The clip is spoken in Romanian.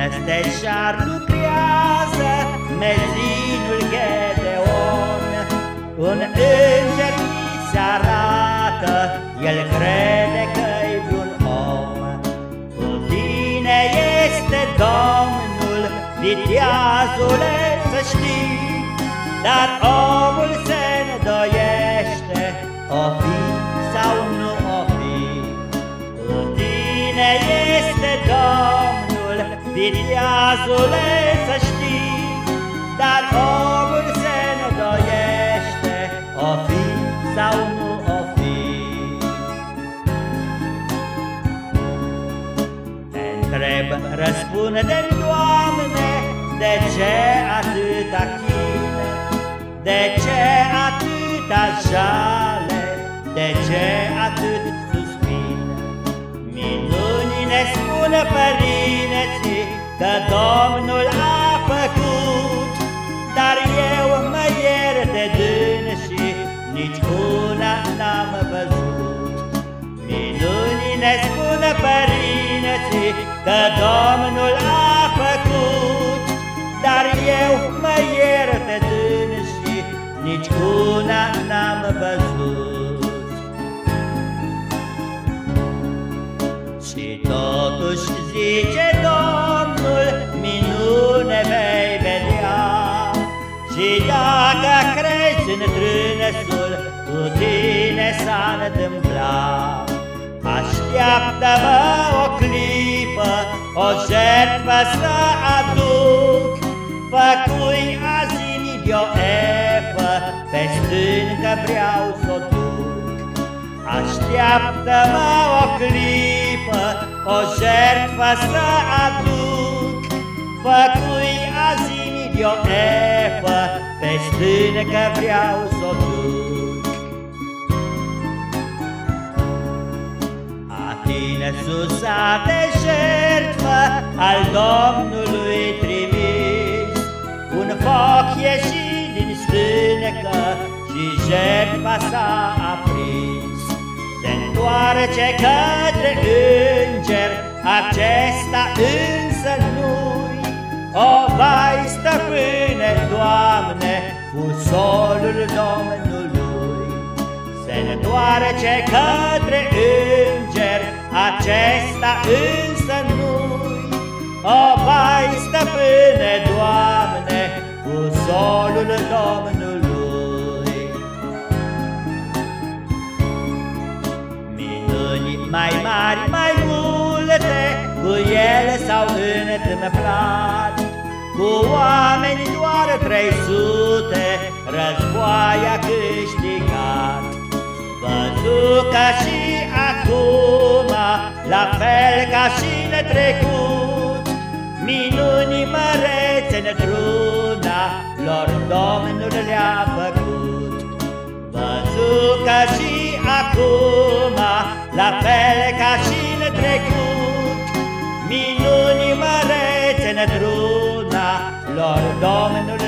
Năsteșar lucrează mezinul Gedeon. Un înger mi se arată, el crede că-i un om. Cu tine este Domnul, viteazule să știi. Dar omul se îndoiește, o fi Domnul, viteazule să știi Dar omul se îndoiește, o fi sau nu o fi Te întreb, răspunde-mi, Doamne, de ce atâta chină? De ce atâta jale? De ce atât suspină? Minuni ne spune părinții nici una n-am văzut. Minuni ne spune părinții că Domnul a făcut, Dar eu mă ierte dânsi, nici una n-am văzut. Și totuși zice Domnul, minune vei vedea. Și dacă crezi în trânăsul, cu tine s-a întâmplat. Așteaptă-mă o clipă, o jertfă să aduc, Făcui azi de o efă, pe stâncă vreau să o duc. Așteaptă-mă o clipă, o jertfă să aduc, Făcui azi de o efă, pe stâncă vreau să A tine susa de jertfă, al Domnului trimis, Un foc ieși din stânecă și jertfa s-a aprins. Se întoarce către înger, acesta însă nu-i, O, vai, stăpâne, Doamne, fusolul Domnului. Se întoarce către înger, acesta însă nu-i, O, vai, stăpâne, Doamne, fusolul Domnului. Minuni mai mari, mai multe, cu ele s-au întâmplat, Cu oameni doar trei sute, războaia câștigat. Văzut ca și acum, la fel ca și în trecut, Minuni mărețe într-una, lor Domnul le-a făcut. Văzut ca și acum, la fel ca și în trecut, Minuni mărețe într-una, lor Domnul le-a